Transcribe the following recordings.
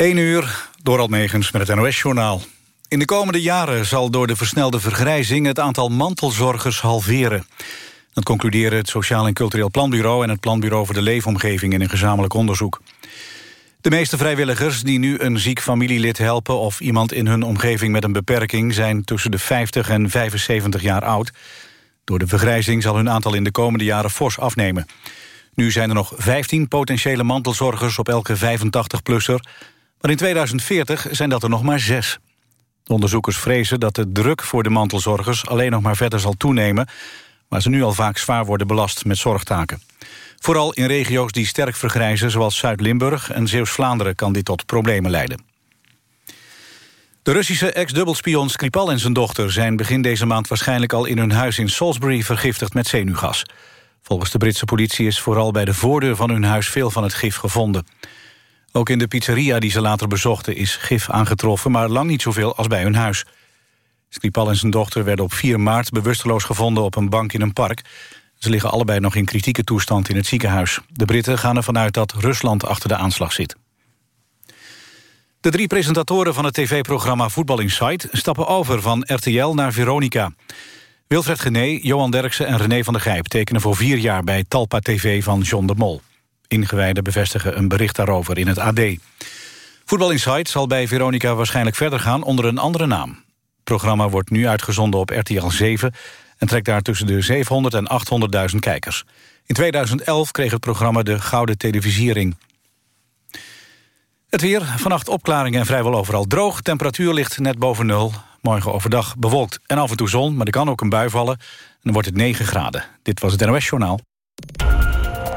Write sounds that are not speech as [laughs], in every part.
1 uur, door Almegens met het NOS-journaal. In de komende jaren zal door de versnelde vergrijzing... het aantal mantelzorgers halveren. Dat concluderen het Sociaal en Cultureel Planbureau... en het Planbureau voor de Leefomgeving in een gezamenlijk onderzoek. De meeste vrijwilligers die nu een ziek familielid helpen... of iemand in hun omgeving met een beperking... zijn tussen de 50 en 75 jaar oud. Door de vergrijzing zal hun aantal in de komende jaren fors afnemen. Nu zijn er nog 15 potentiële mantelzorgers op elke 85-plusser... maar in 2040 zijn dat er nog maar zes. De onderzoekers vrezen dat de druk voor de mantelzorgers... alleen nog maar verder zal toenemen... waar ze nu al vaak zwaar worden belast met zorgtaken. Vooral in regio's die sterk vergrijzen, zoals Zuid-Limburg en Zeeuws-Vlaanderen... kan dit tot problemen leiden. De Russische ex-dubbelspion Skripal en zijn dochter... zijn begin deze maand waarschijnlijk al in hun huis in Salisbury... vergiftigd met zenuwgas. Volgens de Britse politie is vooral bij de voordeur van hun huis... veel van het gif gevonden. Ook in de pizzeria die ze later bezochten is gif aangetroffen... maar lang niet zoveel als bij hun huis. Skripal en zijn dochter werden op 4 maart bewusteloos gevonden... op een bank in een park. Ze liggen allebei nog in kritieke toestand in het ziekenhuis. De Britten gaan ervan uit dat Rusland achter de aanslag zit. De drie presentatoren van het tv-programma Voetbal Insight... stappen over van RTL naar Veronica. Wilfred Gené, Johan Derksen en René van der Gijp... tekenen voor vier jaar bij Talpa TV van John de Mol. Ingewijden bevestigen een bericht daarover in het AD. Voetbal Insight zal bij Veronica waarschijnlijk verder gaan onder een andere naam. Het programma wordt nu uitgezonden op RTL 7... en trekt daar tussen de 700 en 800.000 kijkers. In 2011 kreeg het programma de Gouden Televisiering. Het weer, vannacht opklaringen en vrijwel overal droog. Temperatuur ligt net boven nul. Morgen overdag bewolkt en af en toe zon, maar er kan ook een bui vallen. En dan wordt het 9 graden. Dit was het NOS Journaal.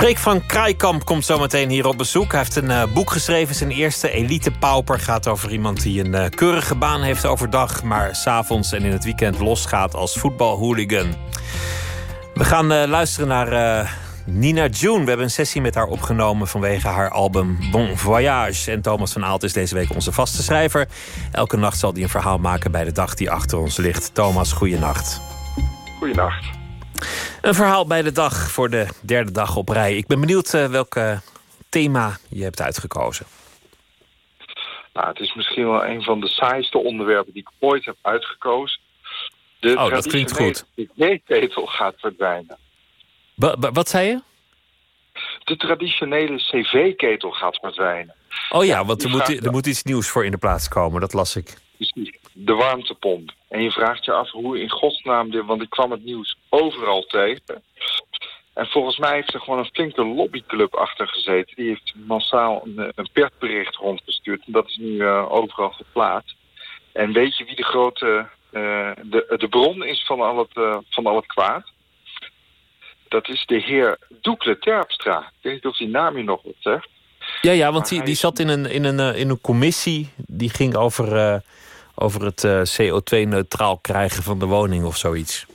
Freek van Kraaikamp komt zometeen hier op bezoek. Hij heeft een uh, boek geschreven. Zijn eerste elite pauper gaat over iemand die een uh, keurige baan heeft overdag... maar s'avonds en in het weekend losgaat als voetbalhooligan. We gaan uh, luisteren naar Nina June. We hebben een sessie met haar opgenomen vanwege haar album Bon Voyage. En Thomas van Aalt is deze week onze vaste schrijver. Elke nacht zal hij een verhaal maken bij de dag die achter ons ligt. Thomas, goeienacht. Goeienacht. Een verhaal bij de dag voor de derde dag op rij. Ik ben benieuwd uh, welk thema je hebt uitgekozen. Nou, het is misschien wel een van de saaiste onderwerpen die ik ooit heb uitgekozen. De oh, dat klinkt goed. De ketel gaat verdwijnen. Ba wat zei je? De traditionele cv-ketel gaat verdwijnen. Oh ja, want er moet, er moet iets nieuws voor in de plaats komen, dat las ik. Precies, de warmtepomp. En je vraagt je af hoe in godsnaam dit... want ik kwam het nieuws overal tegen. En volgens mij heeft er gewoon een flinke lobbyclub achter gezeten. Die heeft massaal een, een persbericht rondgestuurd. En dat is nu uh, overal geplaatst. En weet je wie de grote... Uh, de, de bron is van al het, uh, van al het kwaad? Dat is de heer Doekle Terpstra. Ik weet niet of die naam je nog wat zegt. Ja, ja want die, die zat in een, in, een, in een commissie... die ging over over het uh, CO2-neutraal krijgen van de woning of zoiets.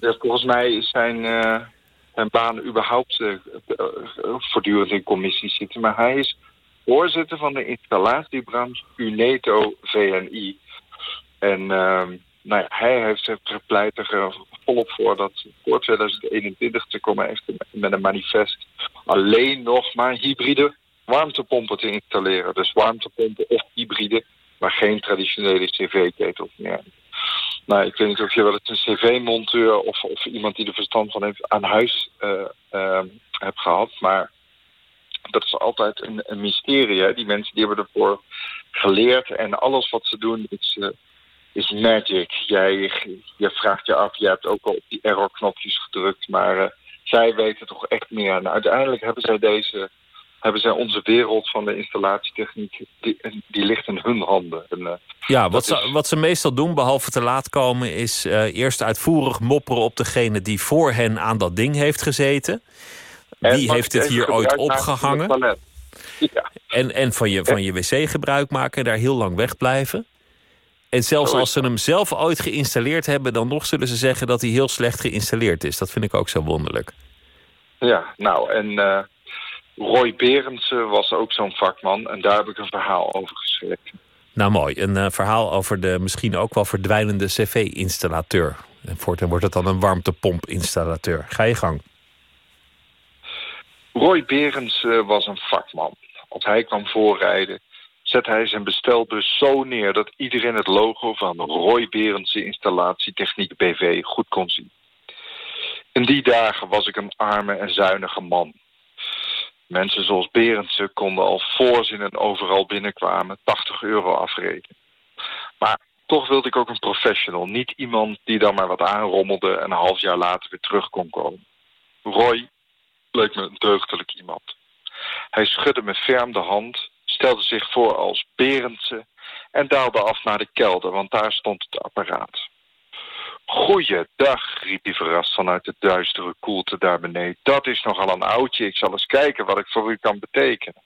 Ja, volgens mij zijn, uh, zijn baan überhaupt uh, voortdurend in commissies zitten. Maar hij is voorzitter van de installatiebranche UNETO VNI. En ehm, nou hij heeft er gepleit er volop voor dat voor 2021 te komen met een manifest alleen nog maar hybride warmtepompen te installeren. Dus warmtepompen of hybride maar geen traditionele cv-ketel meer. Nou, ik weet niet of je wel eens een cv-monteur of, of iemand die er verstand van heeft aan huis uh, uh, hebt gehad, maar dat is altijd een, een mysterie. Die mensen die hebben ervoor geleerd en alles wat ze doen is, uh, is magic. Jij, je vraagt je af, je hebt ook al op die error-knopjes gedrukt, maar zij weten toch echt meer. En uiteindelijk hebben zij deze hebben zij onze wereld van de installatietechniek, die, die ligt in hun handen. En, uh, ja, wat ze, wat ze meestal doen, behalve te laat komen, is uh, eerst uitvoerig mopperen op degene die voor hen aan dat ding heeft gezeten. Wie heeft het hier ooit opgehangen? Ja. En, en van je, van je wc gebruik maken, daar heel lang wegblijven. En zelfs als ze hem zelf ooit geïnstalleerd hebben, dan nog zullen ze zeggen dat hij heel slecht geïnstalleerd is. Dat vind ik ook zo wonderlijk. Ja, nou, en uh, Roy Berendsen was ook zo'n vakman en daar heb ik een verhaal over geschreven. Nou mooi, een uh, verhaal over de misschien ook wel verdwijnende cv-installateur. En voortaan wordt het dan een warmtepomp-installateur. Ga je gang. Roy Berendsen was een vakman. Als hij kwam voorrijden, zette hij zijn bestelbus zo neer... dat iedereen het logo van Roy Berendsen Installatietechniek BV goed kon zien. In die dagen was ik een arme en zuinige man. Mensen zoals Berendsen konden al voor ze overal binnenkwamen 80 euro afrekenen. Maar toch wilde ik ook een professional. Niet iemand die dan maar wat aanrommelde en een half jaar later weer terug kon komen. Roy leek me een deugdelijk iemand. Hij schudde me ferm de hand, stelde zich voor als Berendsen en daalde af naar de kelder, want daar stond het apparaat. Goeiedag, riep hij verrast vanuit de duistere koelte daar beneden. Dat is nogal een oudje, ik zal eens kijken wat ik voor u kan betekenen.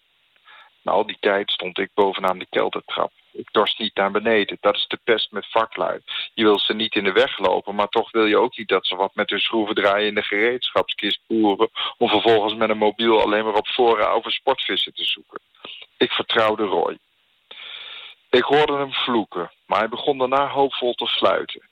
Na al die tijd stond ik bovenaan de keldertrap. Ik dorst niet naar beneden, dat is de pest met vaklui. Je wil ze niet in de weg lopen, maar toch wil je ook niet dat ze wat met hun schroeven draaien in de gereedschapskist boeren... om vervolgens met een mobiel alleen maar op fora over sportvissen te zoeken. Ik vertrouwde Roy. Ik hoorde hem vloeken, maar hij begon daarna hoopvol te fluiten.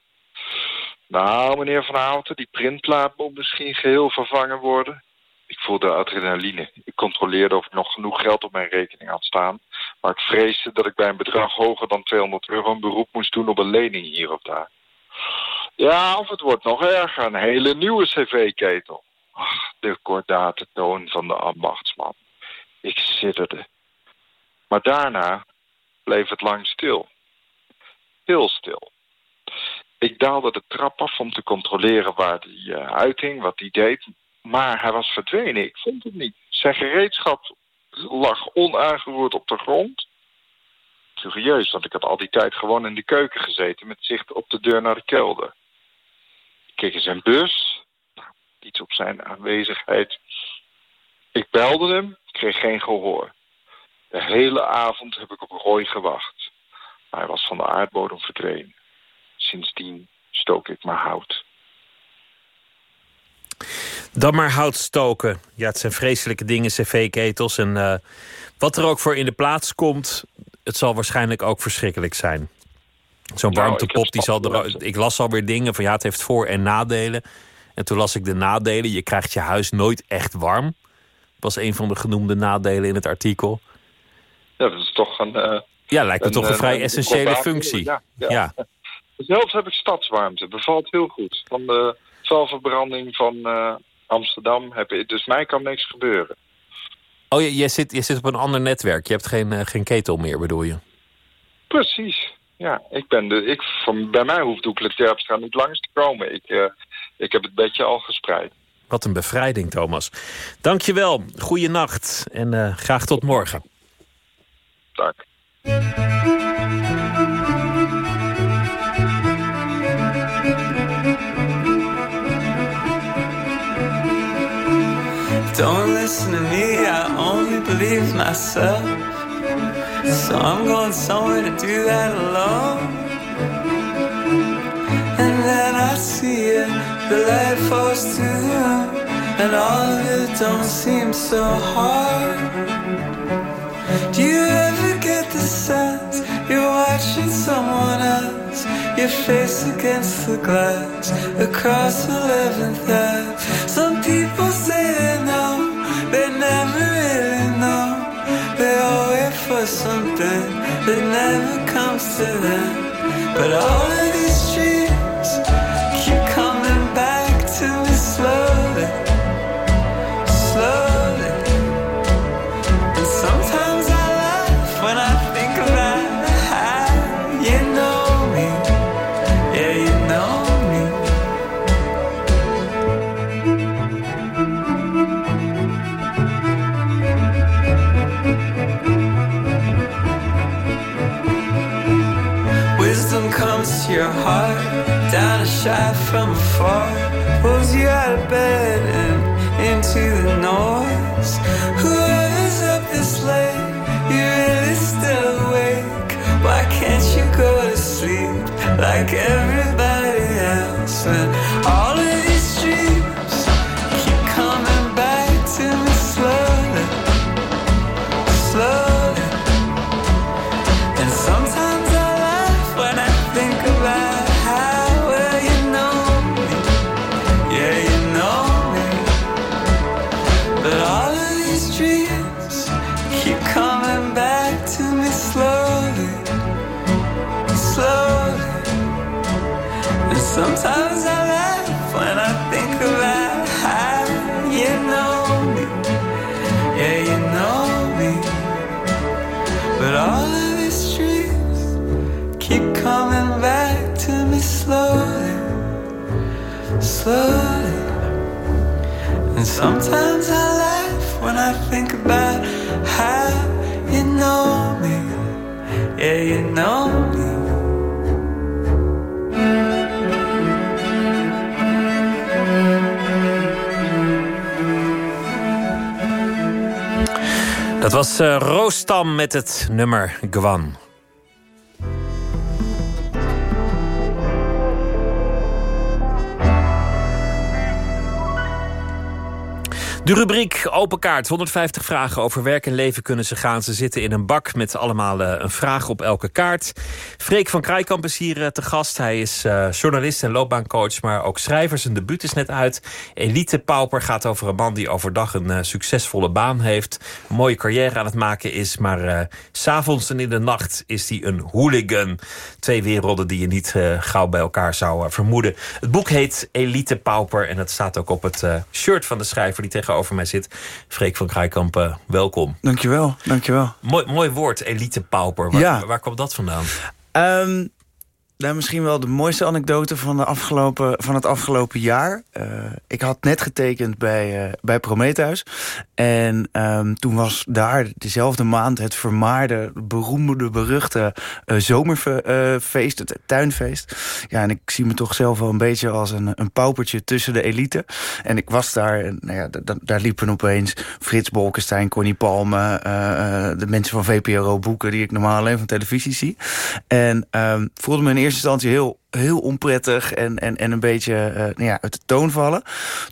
Nou, meneer Van Houten, die printplaat moet misschien geheel vervangen worden. Ik voelde adrenaline. Ik controleerde of ik nog genoeg geld op mijn rekening had staan. Maar ik vreesde dat ik bij een bedrag hoger dan 200 euro een beroep moest doen op een lening hier of daar. Ja, of het wordt nog erger. Een hele nieuwe cv-ketel. Ach, de kordate toon van de ambachtsman. Ik zitterde. Maar daarna bleef het lang stil. Heel stil. Ik daalde de trap af om te controleren waar hij uh, uithing, wat hij deed. Maar hij was verdwenen. Ik vond het niet. Zijn gereedschap lag onaangeroerd op de grond. Curieus, want ik had al die tijd gewoon in de keuken gezeten... met zicht op de deur naar de kelder. Ik keek in zijn bus. Nou, iets op zijn aanwezigheid. Ik belde hem, kreeg geen gehoor. De hele avond heb ik op Roy gewacht. Maar hij was van de aardbodem verdwenen. Sindsdien stook ik maar hout. Dan maar hout stoken. Ja, het zijn vreselijke dingen, cv-ketels. En uh, wat er ook voor in de plaats komt, het zal waarschijnlijk ook verschrikkelijk zijn. Zo'n nou, warmtepop, die zal er, ik las alweer dingen van ja, het heeft voor- en nadelen. En toen las ik de nadelen. Je krijgt je huis nooit echt warm. was een van de genoemde nadelen in het artikel. Ja, dat is toch een. Uh, ja, lijkt me toch een, vrij essentiële functie. Ja, ja. ja. Zelfs heb ik stadswarmte. Bevalt heel goed. Van de vuilverbranding van uh, Amsterdam heb ik... Dus mij kan niks gebeuren. Oh, je, je, zit, je zit op een ander netwerk. Je hebt geen, uh, geen ketel meer, bedoel je? Precies. Ja, ik ben de, ik, van, bij mij hoeft Doekle Terpstra niet langs te komen. Ik, uh, ik heb het bedje al gespreid. Wat een bevrijding, Thomas. Dankjewel. Goeienacht en graag tot morgen. Dank. Don't listen to me, I only believe myself. So I'm going somewhere to do that alone. And then I see it, the light falls to the room, and all of it don't seem so hard. Do you ever get the sense you're watching someone else? Your face against the glass across 11th Ave. Some people that never comes to them. But all of these like everybody was uh, Roostam met het nummer Gwan. De rubriek Open Kaart. 150 vragen over werk en leven kunnen ze gaan. Ze zitten in een bak met allemaal uh, een vraag op elke kaart. Freek van Krijkamp is hier uh, te gast. Hij is uh, journalist en loopbaancoach, maar ook schrijver. Zijn debuut is net uit. Elite Pauper gaat over een man die overdag een succesvolle baan heeft. Een mooie carrière aan het maken is. Maar s'avonds en in de nacht is hij een hooligan. Twee werelden die je niet gauw bij elkaar zou vermoeden. Het boek heet Elite Pauper. En het staat ook op het shirt van de schrijver die tegen over mij zit. Freek van Krijkamp, uh, welkom. Dankjewel, dankjewel. Mooi, mooi woord, elitepauper. Waar, ja. waar kwam dat vandaan? Um, nou, misschien wel de mooiste anekdote van, de afgelopen, van het afgelopen jaar. Uh, ik had net getekend bij, uh, bij Prometheus. En um, toen was daar dezelfde maand het vermaarde, beroemde, beruchte uh, zomerfeest, het tuinfeest. Ja, en ik zie me toch zelf wel een beetje als een, een paupertje tussen de elite. En ik was daar, en, nou ja, daar liepen opeens Frits Bolkestein, Connie Palme... de mensen van VPRO boeken die ik normaal alleen van televisie zie. En um, voelde me in eerste instantie heel, heel onprettig en, en, en een beetje uh, nou ja, uit de toon vallen.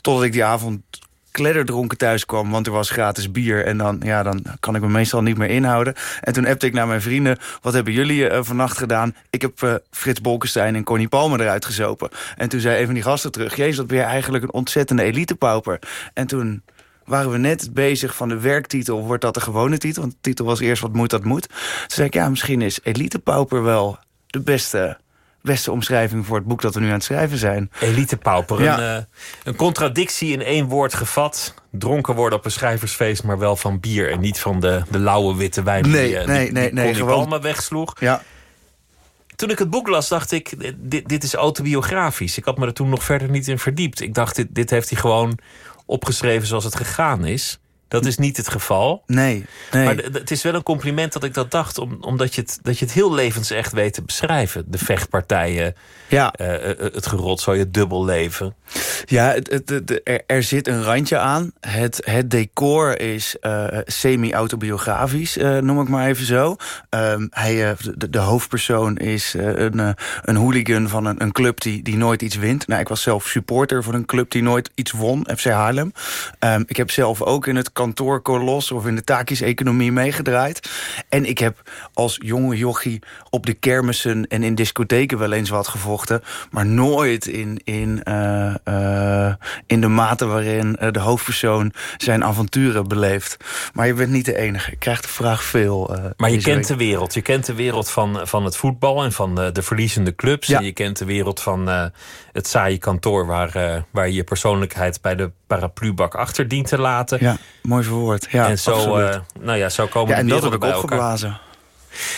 Totdat ik die avond kledderdronken thuis kwam, want er was gratis bier. En dan, ja, dan kan ik me meestal niet meer inhouden. En toen appte ik naar mijn vrienden, wat hebben jullie uh, vannacht gedaan? Ik heb uh, Frits Bolkestein en Connie Palmer eruit gezopen. En toen zei een van die gasten terug, jezus, dat ben je eigenlijk een ontzettende elitepauper. En toen waren we net bezig van de werktitel, wordt dat de gewone titel? Want de titel was eerst, wat moet, dat moet. Toen zei ik, ja, misschien is elitepauper wel de beste beste omschrijving voor het boek dat we nu aan het schrijven zijn. Elite pauper. Een, uh, een, contradictie in één woord gevat. Dronken worden op een schrijversfeest, maar wel van bier en niet van de, de lauwe witte wijn nee, die, uh, nee, nee, nee, die gewoon... wegsloeg. Ja. Toen ik het boek las, dacht ik, dit, dit is autobiografisch. Ik had me er toen nog verder niet in verdiept. Ik dacht, dit, dit heeft hij gewoon opgeschreven zoals het gegaan is. Dat is niet het geval. Nee. nee. Maar het is wel een compliment dat ik dat dacht, omdat je het, dat je het heel levensecht weet te beschrijven. De vechtpartijen, ja. Uh, het gerotzooi, het dubbelleven. Ja, het, het, er, er, zit een randje aan. Het, het decor is uh, semi-autobiografisch, uh, noem ik maar even zo. Um, hij, de, de, hoofdpersoon is een, een hooligan van een, een, club die, die nooit iets wint. Nou, ik was zelf supporter van een club die nooit iets won, FC Haarlem. Um, ik heb zelf ook in het kantoor Kolos of in de taakjes-economie meegedraaid. En ik heb als jonge jochie op de kermissen en in discotheken wel eens wat gevochten. Maar nooit in, in, uh, uh, in de mate waarin uh, de hoofdpersoon zijn avonturen beleeft. Maar je bent niet de enige. Ik krijg de vraag veel. maar je kent week. de wereld. Je kent de wereld van, van het voetbal en van de, de verliezende clubs. Ja. En je kent de wereld van het saaie kantoor... Waar, waar je je persoonlijkheid bij de paraplubak achter dient te laten. Ja, mooi verwoord. Ja, en zo, uh, nou ja, zo komen ja, en de dat heb ik bij opgeblazen. Elkaar.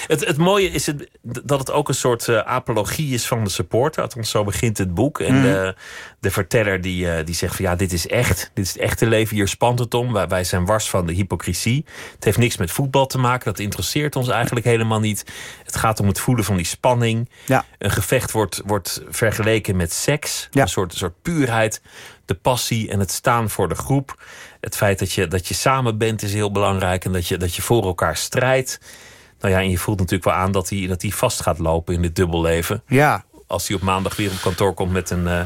Het, het mooie is het, dat het ook een soort uh, apologie is van de supporter. Althans, zo begint het boek. En mm. de, de verteller die, uh, die zegt van ja, dit is echt. Dit is het echte leven, hier spant het om. Wij, wij zijn wars van de hypocrisie. Het heeft niks met voetbal te maken. Dat interesseert ons eigenlijk helemaal niet. Het gaat om het voelen van die spanning. Ja. Een gevecht wordt, wordt vergeleken met seks. Ja. Een soort, een soort puurheid. De passie en het staan voor de groep. Het feit dat je, dat je samen bent is heel belangrijk. En dat je, dat je voor elkaar strijdt. Nou ja, en je voelt natuurlijk wel aan dat hij, dat hij vast gaat lopen in dit dubbelleven. Ja. Als hij op maandag weer op kantoor komt met een, uh,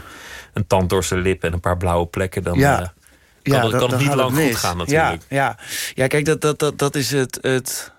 een tand door zijn lip en een paar blauwe plekken, dan ja. uh, kan, ja, het, kan het niet lang goed gaan natuurlijk. Ja, ja. ja kijk, dat, dat, dat, dat is het, het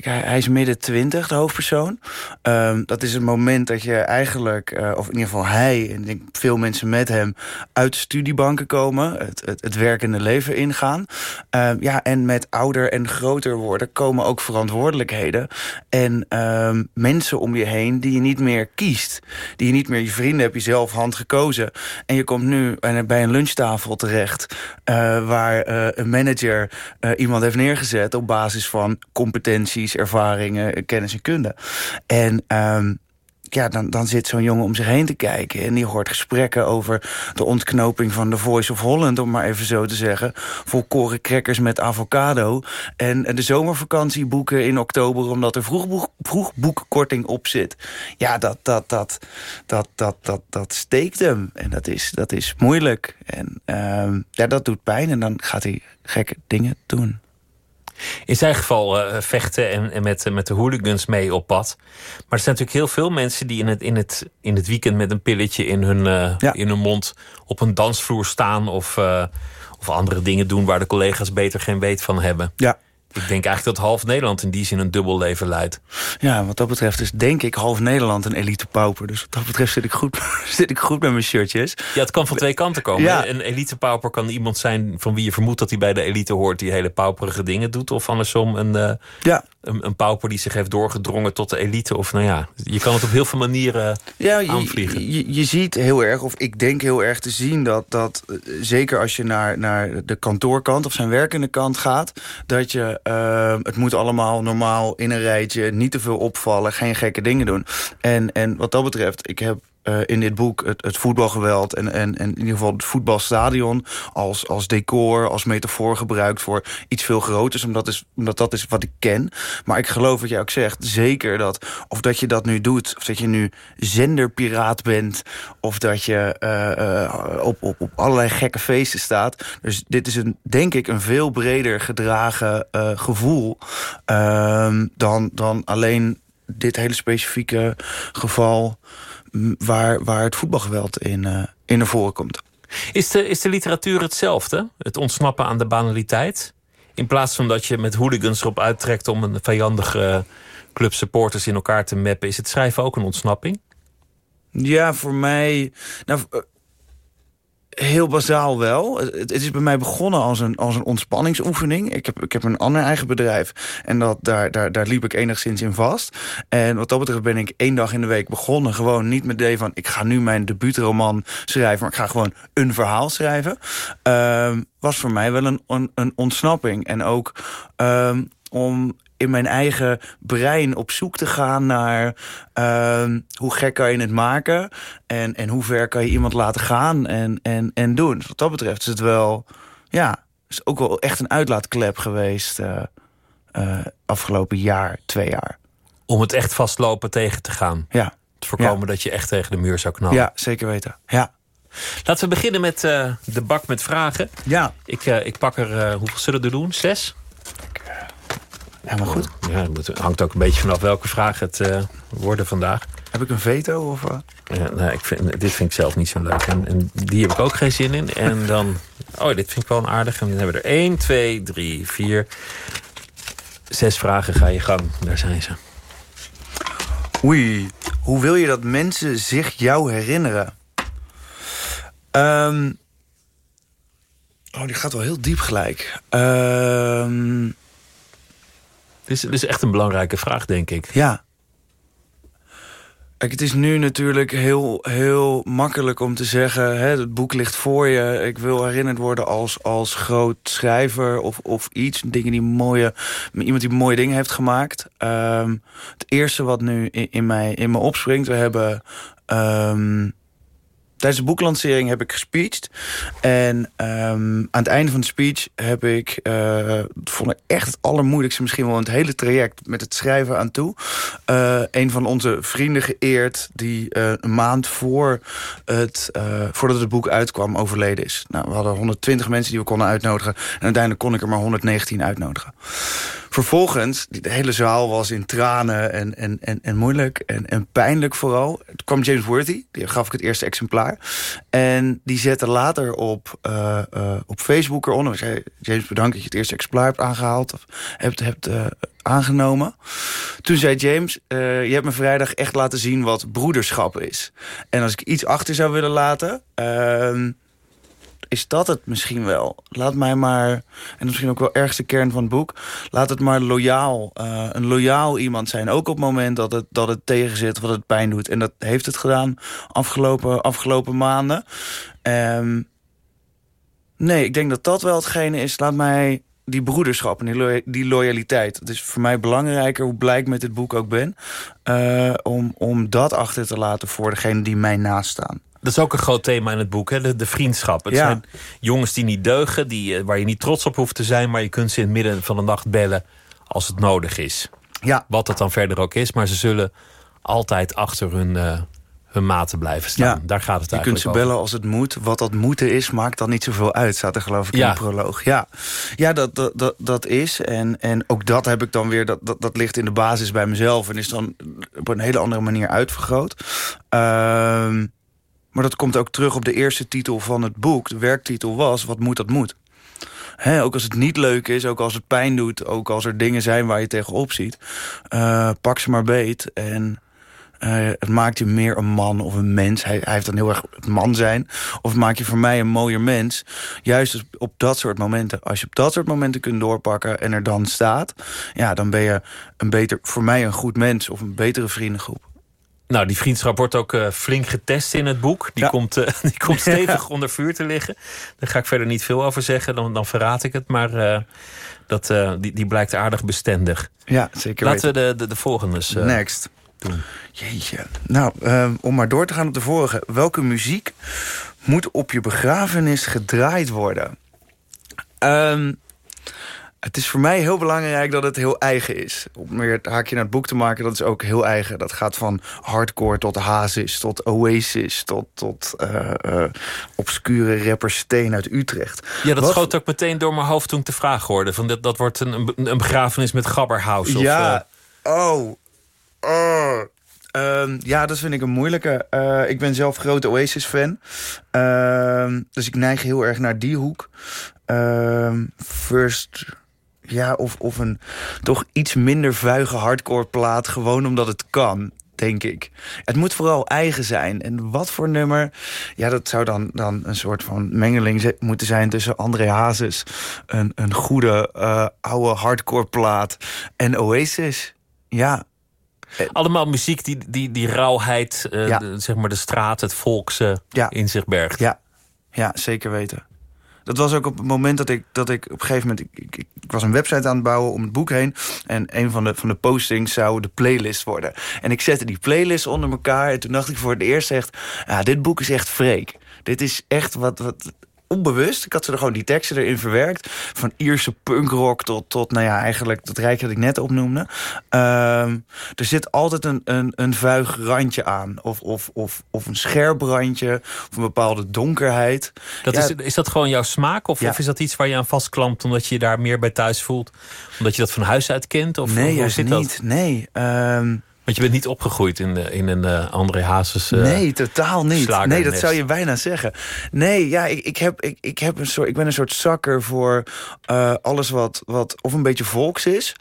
hij, is midden twintig, de hoofdpersoon. Ehm, dat is het moment dat je eigenlijk, eh, of in ieder geval hij... en denk veel mensen met hem, uit studiebanken komen. Het, het, het werkende leven ingaan. Ehm, ja, en met ouder en groter worden komen ook verantwoordelijkheden. En ehm, mensen om je heen die je niet meer kiest. Die je niet meer je vrienden hebt je zelf hand gekozen. En je komt nu bij een lunchtafel terecht... Uh, waar een manager iemand heeft neergezet... op basis van ervaringen, kennis en kunde. En um, ja, dan, dan zit zo'n jongen om zich heen te kijken... en die hoort gesprekken over de ontknoping van The Voice of Holland... om maar even zo te zeggen. Volkoren crackers met avocado. En, de zomervakantie boeken in oktober... omdat er vroeg, vroeg boekkorting op zit. Ja, dat, dat, dat, dat, dat, dat, dat steekt hem. En dat is, dat is moeilijk. En um, ja, dat doet pijn. En dan gaat hij gekke dingen doen. In zijn geval uh, vechten en, en met, met de hooligans mee op pad. Maar er zijn natuurlijk heel veel mensen die in het, in het, in het weekend met een pilletje in hun, uh, ja. in hun mond op een dansvloer staan of, uh, of andere dingen doen waar de collega's beter geen weet van hebben. Ja. Ik denk eigenlijk dat half Nederland in die zin een dubbel leven leidt. Ja, wat dat betreft is denk ik half Nederland een elite pauper. Dus wat dat betreft zit ik goed, [laughs] zit ik goed met mijn shirtjes. Ja, het kan van twee kanten komen. Ja. Een elite pauper kan iemand zijn van wie je vermoedt dat hij bij de elite hoort... die hele pauperige dingen doet. Of andersom een, uh, ja. Een, een, pauper die zich heeft doorgedrongen tot de elite. Of nou ja, je kan het op heel veel manieren ja, je, aanvliegen. Je, je ziet heel erg, of ik denk heel erg te zien... dat, dat zeker als je naar, naar de kantoorkant of zijn werkende kant gaat... dat je uh, het moet allemaal normaal in een rijtje, niet te veel opvallen, geen gekke dingen doen. En, en wat dat betreft, ik heb uh, in dit boek het, voetbalgeweld en, en, en in ieder geval het voetbalstadion als, als decor, als metafoor gebruikt voor iets veel groters, omdat, is, omdat dat is wat ik ken. Maar ik geloof wat jij ook zegt, zeker dat, of dat je dat nu doet, of dat je nu zenderpiraat bent, of dat je uh, uh, op, op, op allerlei gekke feesten staat. Dus dit is een, denk ik een veel breder gedragen gevoel dan, dan alleen dit hele specifieke geval waar, waar het voetbalgeweld in, uh, in naar voren komt. Is de, is de literatuur hetzelfde? Het ontsnappen aan de banaliteit? In plaats van dat je met hooligans erop uittrekt om een vijandige club supporters in elkaar te mappen, is het schrijven ook een ontsnapping? Ja, voor mij. Nou, Heel bazaal wel. Het, is bij mij begonnen als een, als een ontspanningsoefening. Ik heb, ik heb een ander eigen bedrijf. En dat, daar, daar, daar liep ik enigszins in vast. En wat dat betreft ben ik één dag in de week begonnen. Gewoon niet met idee van... ik ga nu mijn debuutroman schrijven... maar ik ga gewoon een verhaal schrijven. Uh, was voor mij wel een, een, een ontsnapping. En ook uh, om in mijn eigen brein op zoek te gaan naar uh, hoe gek kan je het maken en, en hoe ver kan je iemand laten gaan en, en, en doen. Dus wat dat betreft is het wel, ja, is ook wel echt een uitlaatklep geweest uh, uh, afgelopen jaar, twee jaar. Om het echt vastlopen tegen te gaan. Ja. Te voorkomen ja. dat je echt tegen de muur zou knallen. Ja, zeker weten. Ja. Laten we beginnen met uh, de bak met vragen. Ja. Ik, ik pak er, hoeveel zullen er doen? Zes? Helemaal goed. Ja, het hangt ook een beetje vanaf welke vraag het uh, worden vandaag. Heb ik een veto? Of, ja, nou, ik vind, dit vind ik zelf niet zo leuk. En, en, die heb ik ook geen zin in. En dan... Oh, dit vind ik wel een aardig. En dan hebben we er 1, 2, 3, 4... Zes vragen, ga je gang. Daar zijn ze. Oei. Hoe wil je dat mensen zich jou herinneren? Um... Oh, die gaat wel heel diep gelijk. Um... Dit is, is echt een belangrijke vraag, denk ik. Ja. Kijk, het is nu natuurlijk heel, heel makkelijk om te zeggen... Hè, het boek ligt voor je. Ik wil herinnerd worden als, als groot schrijver of, of iets. Dingen die mooie, iemand die mooie dingen heeft gemaakt. Um, het eerste wat nu in, in, mij, in me opspringt... we hebben... Um, tijdens de boeklancering heb ik gespeecht. En um, aan het einde van de speech heb ik... Uh, vond ik echt het allermoeilijkste misschien wel... het hele traject met het schrijven aan toe. Uh, een van onze vrienden geëerd... die uh, een maand voor het, voordat het boek uitkwam overleden is. Nou, we hadden 120 mensen die we konden uitnodigen. En uiteindelijk kon ik er maar 119 uitnodigen. Vervolgens, de hele zaal was in tranen en, en, en, en moeilijk en, en pijnlijk vooral. Toen kwam James Worthy, die gaf ik het eerste exemplaar. En die zette later op, uh, uh, op Facebook eronder. Zei, James, bedankt dat je het eerste exemplaar hebt aangehaald. Of hebt, hebt uh, aangenomen. Toen zei James, je hebt me vrijdag echt laten zien wat broederschap is. En als ik iets achter zou willen laten ehm, is dat het misschien wel. Laat mij maar, en dat is misschien ook wel ergste kern van het boek... laat het maar loyaal, uh, een loyaal iemand zijn. Ook op het moment dat het, dat het tegenzit, wat het pijn doet. En dat heeft het gedaan afgelopen, afgelopen maanden. Um, nee, ik denk dat dat wel hetgene is. Laat mij die broederschap en die, die loyaliteit. Het is voor mij belangrijker, hoe blij ik met dit boek ook ben... Uh, om, om dat achter te laten voor degene die mij naast staan. Dat is ook een groot thema in het boek, hè? De, de vriendschap. Het zijn jongens die niet deugen, die, eh, waar je niet trots op hoeft te zijn... maar je kunt ze in het midden van de nacht bellen als het nodig is. Ja. Wat dat dan verder ook is, maar ze zullen altijd achter hun, uh, hun maten blijven staan. Ja. Daar gaat het je eigenlijk Je kunt ze over. bellen als het moet. Wat dat moeten is, maakt dan niet zoveel uit. Staat er geloof ik ja. in de proloog. Ja, ja dat, dat, dat, dat is. En, en ook dat heb ik dan weer... Dat, dat, dat ligt in de basis bij mezelf... en is dan op een hele andere manier uitvergroot. Ehm... maar dat komt ook terug op de eerste titel van het boek. De werktitel was, wat moet dat moet. Ook als het niet leuk is, ook als het pijn doet... ook als er dingen zijn waar je tegenop ziet... Uh, pak ze maar beet en... Uh, het maakt je meer een man of een mens. Hij, hij heeft dan heel erg het man zijn. Of het maakt je voor mij een mooier mens. Juist op dat soort momenten. Als je op dat soort momenten kunt doorpakken en er dan staat... ja, dan ben je een beter, voor mij een goed mens of een betere vriendengroep. Nou, die vriendschap wordt ook uh, flink getest in het boek. Die, ja. komt, uh, [laughs] die komt [laughs] stevig ja. onder vuur te liggen. Daar ga ik verder niet veel over zeggen, dan, dan verraad ik het. Maar uh, dat, die, die blijkt aardig bestendig. Ja, zeker Laten weten. we de, de, de volgendes Next. doen. Jeetje. Nou, om maar door te gaan op de vorige. Welke muziek moet op je begrafenis gedraaid worden? Um, het is voor mij heel belangrijk dat het heel eigen is. Om weer het haakje naar het boek te maken, dat is ook heel eigen. Dat gaat van hardcore tot Hazes, tot Oasis... tot, tot uh, uh, obscure rapper Steen uit Utrecht. Ja, dat Wat... schoot ook meteen door mijn hoofd toen ik de vraag hoorde. Van dat, dat wordt een, een begrafenis met Gabberhaus. Ja, of, uh... oh, oh. Um, ja, dat vind ik een moeilijke. Uh, ik ben zelf grote Oasis-fan. Uh, dus ik neig heel erg naar die hoek. Uh, first ja, of, of een toch iets minder vuige hardcore plaat... gewoon omdat het kan, denk ik. Het moet vooral eigen zijn. En wat voor nummer? Ja, dat zou dan, dan een soort van mengeling moeten zijn... tussen André Hazes, een, een goede uh, oude hardcore plaat... en Oasis. Ja, allemaal muziek die die, die rauwheid, uh, ja. de, zeg maar de straat, het volkse ja. in zich bergt. Ja. ja, zeker weten. Dat was ook op het moment dat ik, dat ik op een gegeven moment... Ik, ik, ik, was een website aan het bouwen om het boek heen... en een van de, van de postings zou de playlist worden. En ik zette die playlist onder elkaar... en toen dacht ik voor het eerst echt... ja, dit boek is echt freak. Dit is echt wat... wat onbewust. Ik had ze er gewoon die teksten erin verwerkt. Van Ierse punkrock tot, tot nou ja, eigenlijk dat rijtje dat ik net opnoemde. Um, er zit altijd een, een, een vuig randje aan. Of, of, of, of een scherp randje. Of een bepaalde donkerheid. Dat ja, is, is dat gewoon jouw smaak? Of, ja. of is dat iets waar je aan vastklampt omdat je je daar meer bij thuis voelt? Omdat je dat van huis uit kent? Of, nee, hoe juist zit niet. Dat? Nee, um, want je bent niet opgegroeid in, de, in een uh, André Hazes uh, Nee, totaal niet. Nee, dat zou je bijna zeggen. Nee, ja, ik, ik, heb, ik, ik, heb een soort, ik ben een soort zakker voor uh, alles wat, wat of een beetje volks is...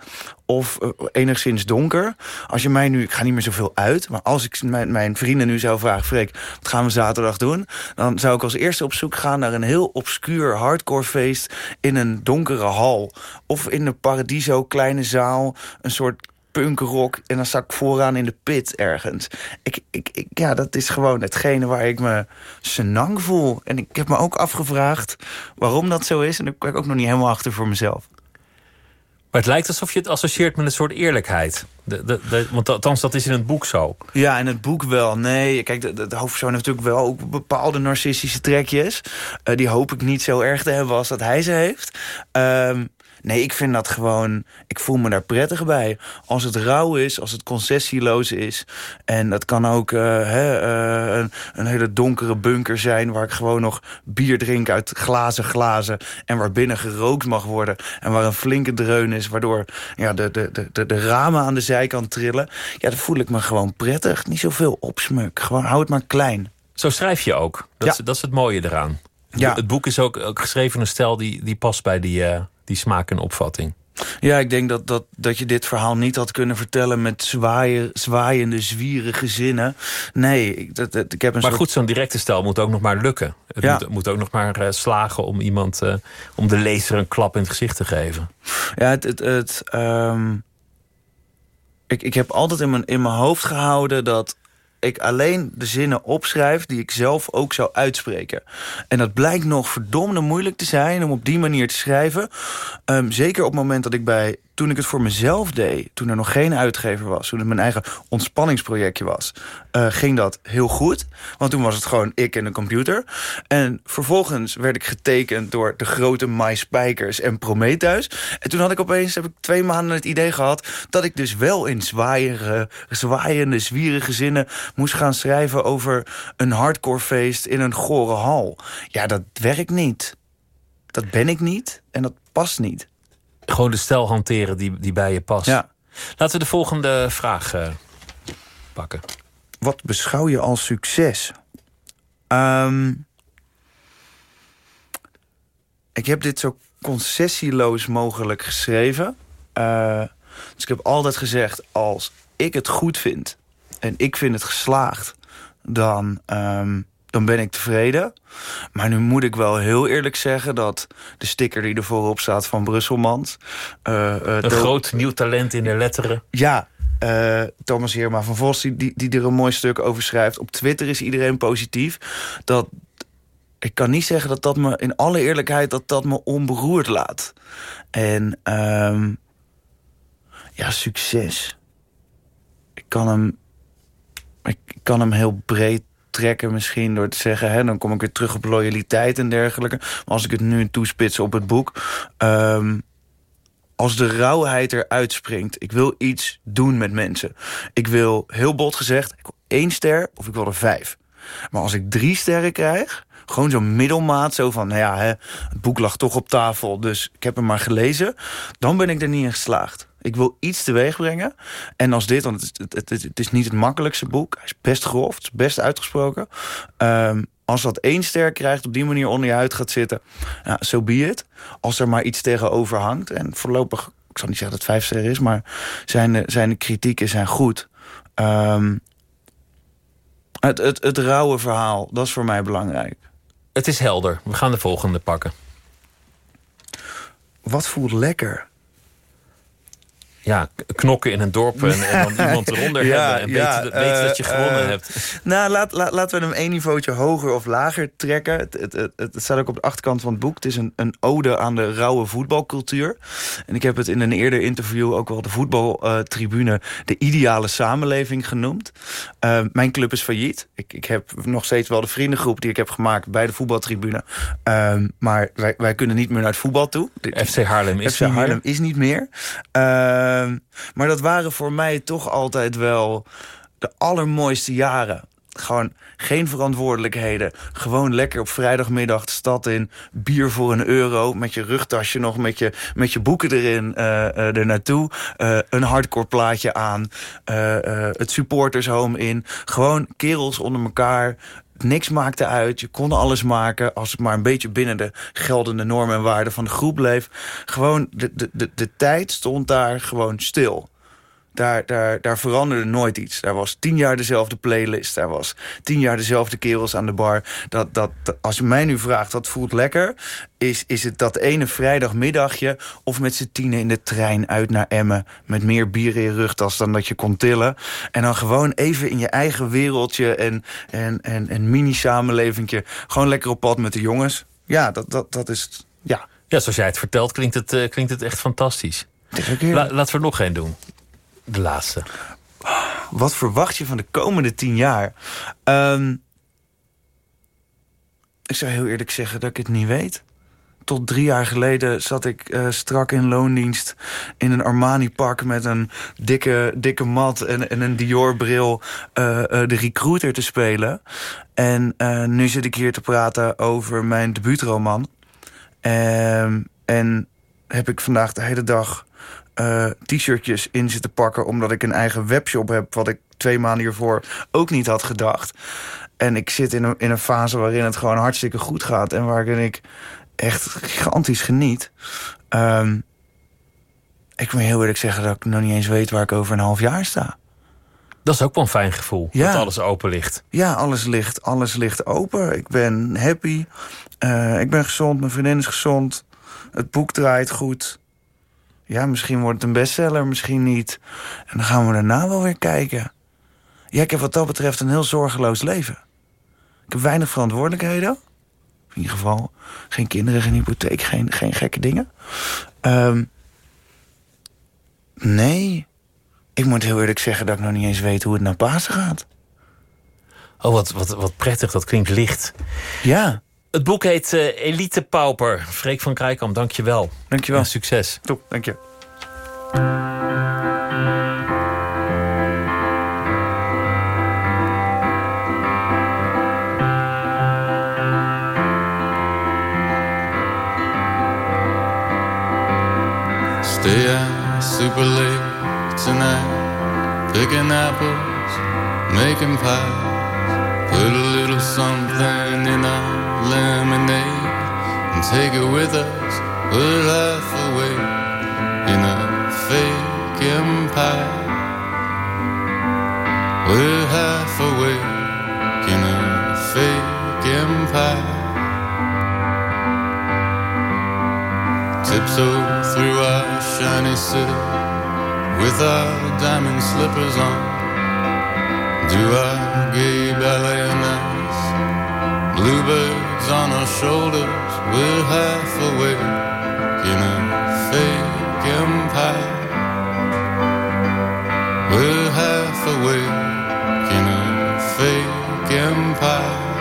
of enigszins donker. Als je mij nu, ik ga niet meer zoveel uit... maar als ik mijn, mijn vrienden nu zou vragen... Freek, wat gaan we zaterdag doen? Dan zou ik als eerste op zoek gaan naar een heel obscuur hardcore feest... in een donkere hal. Of in een Paradiso kleine zaal, een soort punkrock en dan zat ik vooraan in de pit ergens. Ik, ik, ik, ja, dat is gewoon hetgene waar ik me senang voel. En ik heb me ook afgevraagd waarom dat zo is. En daar kwam ik ook nog niet helemaal achter voor mezelf. Maar het lijkt alsof je het associeert met een soort eerlijkheid. De, de, de, want althans, dat is in het boek zo. Ja, in het boek wel. Nee, kijk, de, de, de hoofdpersoon heeft natuurlijk wel ook bepaalde narcistische trekjes. Uh, die hoop ik niet zo erg te hebben als dat hij ze heeft. Um, Nee, ik vind dat gewoon... Ik voel me daar prettig bij. Als het rauw is, als het concessieloos is... en dat kan ook uh, hè, uh, een, een, hele donkere bunker zijn... waar ik gewoon nog bier drink uit glazen glazen... en waar binnen gerookt mag worden... en waar een flinke dreun is... waardoor ja, de, de, de, de ramen aan de zijkant trillen... ja, dan voel ik me gewoon prettig. Niet zoveel opsmuk. Gewoon hou het maar klein. Zo schrijf je ook. Dat, ja. is, dat is het mooie eraan. Ja. Het boek is ook, ook geschreven in een stijl die, die past bij die, uh, die smaak en opvatting. Ja, ik denk dat, dat, dat je dit verhaal niet had kunnen vertellen... met zwaaien, zwaaiende, zwierige zinnen. Nee, ik, dat, dat, ik heb een Maar soort... goed, zo'n directe stijl moet ook nog maar lukken. Het Ja. moet, moet ook nog maar uh, slagen om iemand... Uh, om de lezer een klap in het gezicht te geven. Ja, het... het, het um... ik, ik heb altijd in mijn, in mijn hoofd gehouden dat ik alleen de zinnen opschrijf die ik zelf ook zou uitspreken. En dat blijkt nog verdomde moeilijk te zijn om op die manier te schrijven. Um, zeker op het moment dat ik bij toen ik het voor mezelf deed, toen er nog geen uitgever was... toen het mijn eigen ontspanningsprojectje was, uh, ging dat heel goed. Want toen was het gewoon ik en een computer. En vervolgens werd ik getekend door de grote Mai Spijkers en Prometheus. En toen had ik opeens, heb ik twee maanden het idee gehad... dat ik dus wel in zwaaiende, zwaaiende, zwierige zinnen moest gaan schrijven... over een hardcore feest in een gore hal. Ja, dat werkt niet. Dat ben ik niet en dat past niet gewoon de stijl hanteren die, die bij je past. Ja. Laten we de volgende vraag uh, pakken. Wat beschouw je als succes? Um, ik heb dit zo concessieloos mogelijk geschreven. Uh, dus ik heb altijd gezegd, als ik het goed vind... en ik vind het geslaagd, dan... Um, dan ben ik tevreden. Maar nu moet ik wel heel eerlijk zeggen dat de sticker die er voorop staat van Brusselmans... Uh, uh, een groot nieuw talent in de letteren. Ja, uh, Thomas Heerma van Vos die, die, er een mooi stuk over schrijft. Op Twitter is iedereen positief. Dat, ik kan niet zeggen dat dat me, in alle eerlijkheid... dat dat me onberoerd laat. En um, ja, succes. Ik kan hem... Kan hem heel breed trekken misschien door te zeggen... Hè, dan kom ik weer terug op loyaliteit en dergelijke. Maar als ik het nu toespits op het boek... Um, als de rauwheid eruit springt... ik wil iets doen met mensen. Ik wil, heel bot gezegd, één ster of ik wil er vijf. Maar als ik drie sterren krijg... gewoon zo'n middelmaat, zo van... nou ja, hè, het boek lag toch op tafel, dus ik heb hem maar gelezen... dan ben ik er niet in geslaagd. Ik wil iets teweeg brengen. En als dit, want het, het, het, het, is niet het makkelijkste boek. Hij is best grof, het is best uitgesproken. Um, als dat één ster krijgt, op die manier onder je huid gaat zitten... ja, so be it. Als er maar iets tegenover hangt. En voorlopig, ik zal niet zeggen dat het vijf sterren is... maar zijn de, zijn de kritieken zijn goed. Um, het, het, het rauwe verhaal, dat is voor mij belangrijk. Het is helder. We gaan de volgende pakken. Wat voelt lekker? Ja, knokken in een dorp en, en dan [laughs] iemand eronder ja, hebben. En ja, weten, weten uh, dat je gewonnen uh, hebt. Nou, laat, laat, laten we hem één niveautje hoger of lager trekken. Het, het, het, het, staat ook op de achterkant van het boek. Het is een, een ode aan de rauwe voetbalcultuur. En ik heb het in een eerder interview ook wel de voetbaltribune... Uh, de ideale samenleving genoemd. Mijn club is failliet. Ik, ik heb nog steeds wel de vriendengroep die ik heb gemaakt... bij de voetbaltribune. Uh, maar wij, wij kunnen niet meer naar het voetbal toe. FC Haarlem is FC Haarlem is niet meer. Uh, maar dat waren voor mij toch altijd wel de allermooiste jaren. Gewoon geen verantwoordelijkheden. Gewoon lekker op vrijdagmiddag de stad in. Bier voor een euro. Met je rugtasje nog, met je, met je boeken erin uh, uh, er naartoe. Uh, een hardcore plaatje aan. het supporters home in. Gewoon kerels onder elkaar. Niks maakte uit. Je kon alles maken als het maar een beetje binnen de geldende normen en waarden van de groep bleef. Gewoon, de, de, de, de tijd stond daar gewoon stil. Daar, daar, daar veranderde nooit iets. Daar was tien jaar dezelfde playlist. Daar was tien jaar dezelfde kerels aan de bar. Dat, dat, als je mij nu vraagt, wat voelt lekker? Is, is het dat ene vrijdagmiddagje... of met z'n tienen in de trein uit naar Emmen... met meer bier in je rugtas dan dat je kon tillen. En dan gewoon even in je eigen wereldje... en, en, en, en mini-samenlevingje... gewoon lekker op pad met de jongens. Ja, dat, dat, dat is... Ja. ja, zoals jij het vertelt, klinkt het, uh, klinkt het echt fantastisch. La, laten we er nog één doen. De laatste. Wat verwacht je van de komende tien jaar? Um, ik zou heel eerlijk zeggen dat ik het niet weet. tot drie jaar geleden zat ik eh, strak in loondienst... in een Armani-pak met een dikke, dikke mat en, en een Dior-bril... Uh, de recruiter te spelen. En nu zit ik hier te praten over mijn debuutroman. Ehm, en heb ik vandaag de hele dag t-shirtjes in zitten pakken... omdat ik een eigen webshop heb... wat ik twee maanden hiervoor ook niet had gedacht. En ik zit in een, in een fase waarin het gewoon hartstikke goed gaat. En waarin ik echt gigantisch geniet. Um, ik moet heel eerlijk zeggen dat ik nog niet eens weet waar ik over een half jaar sta. Dat is ook wel een fijn gevoel, ja. dat alles open ligt. Ja, alles ligt, alles ligt open. Ik ben happy. Uh, ik ben gezond, mijn vriendin is gezond. Het boek draait goed. Ja, misschien wordt het een bestseller, misschien niet. En dan gaan we daarna wel weer kijken. Ja, ik heb wat dat betreft een heel zorgeloos leven. Ik heb weinig verantwoordelijkheden. In ieder geval geen kinderen, geen hypotheek, geen, geen gekke dingen. Um, nee, ik moet heel eerlijk zeggen dat ik nog niet eens weet hoe het naar Pasen gaat. Oh, wat, wat, wat prettig, dat klinkt licht. Ja. Het boek heet uh, Elite Pauper. Freek van Krijkamp, dank je wel. Dank je wel. Succes. Top, dank je. Stay out super late tonight, picking apples, making pies. Take it with us. Put half away in a fake empire. We're half awake in a fake empire. tiptoe through our shiny city with our diamond slippers on. Do our gay ballet on ice. Bluebirds on our shoulders, we're half awake in a fake empire. We're half awake in a fake empire.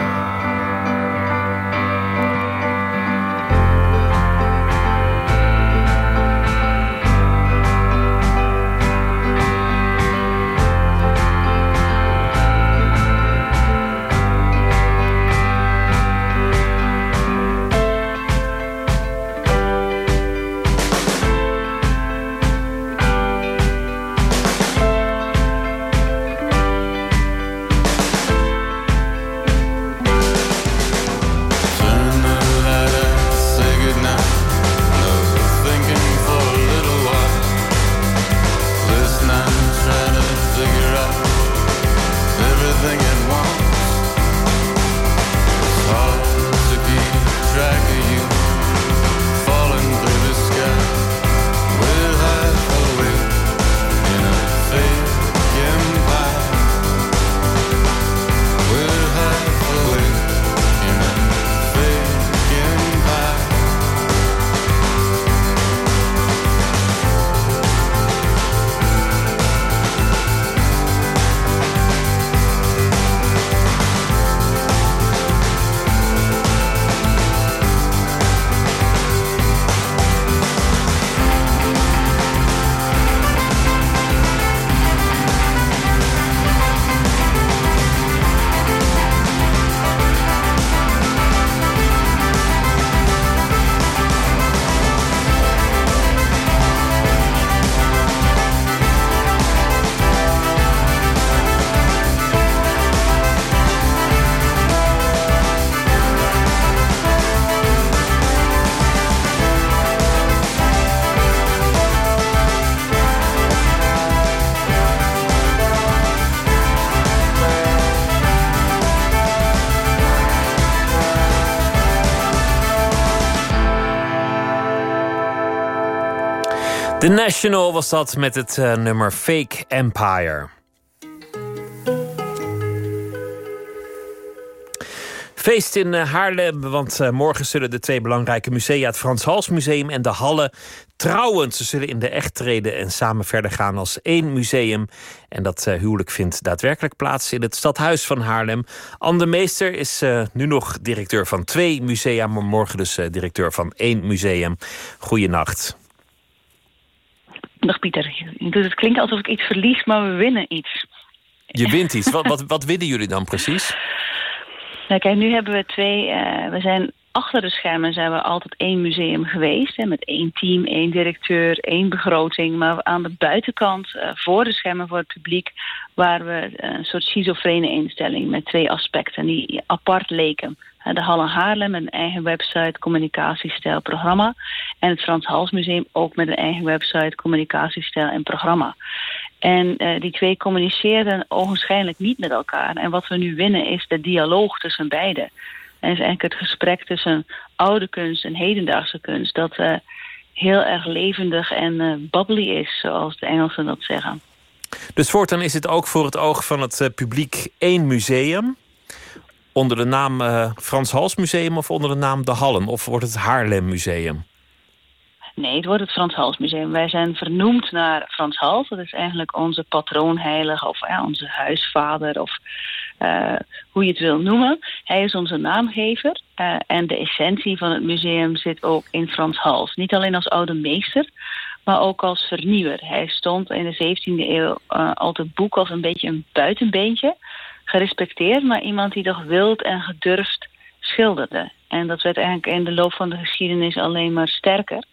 The National was dat met het uh, nummer Fake Empire. Feest in eh, Haarlem, want eh, morgen zullen de twee belangrijke musea, het Frans Hals Museum en de Halle, trouwend. Ze zullen in de echt treden en samen verder gaan als één museum. En dat huwelijk vindt daadwerkelijk plaats in het stadhuis van Haarlem. Anne Meester is nu nog directeur van twee musea, maar morgen dus directeur van één museum. Goeienacht. Dag Pieter. Dus het klinkt alsof ik iets verlies, maar we winnen iets. Je wint iets. wat, wat, wat winnen jullie dan precies? Nou kijk, nu hebben we twee... Uh, we zijn achter de schermen zijn we altijd één museum geweest. Hè, met één team, één directeur, één begroting. Maar aan de buitenkant, uh, voor de schermen voor het publiek... waren we een soort schizofrene instelling met twee aspecten die apart leken. De Halle Haarlem met een eigen website, communicatiestijl, programma. En het Frans Hals Museum ook met een eigen website, communicatiestijl en programma. En uh, die twee communiceerden ogenschijnlijk niet met elkaar. En wat we nu winnen is de dialoog tussen beiden. En is eigenlijk het gesprek tussen oude kunst en hedendaagse kunst... dat uh, heel erg levendig en uh, bubbly is, zoals de Engelsen dat zeggen. Dus voortaan is het ook voor het oog van het publiek één museum... onder de naam Frans Hals Museum of onder de naam De Hallen? Of wordt het Haarlem Museum? Nee, het wordt het Frans Hals Museum. Wij zijn vernoemd naar Frans Hals. Dat is eigenlijk onze patroonheilige of ja, onze huisvader of uh, hoe je het wil noemen. Hij is onze naamgever. Uh, en de essentie van het museum zit ook in Frans Hals. Niet alleen als oude meester, maar ook als vernieuwer. Hij stond in de 17e eeuw uh, altijd boek als een beetje een buitenbeentje. Gerespecteerd, maar iemand die toch wild en gedurfd schilderde. En dat werd eigenlijk in de loop van de geschiedenis alleen maar sterker.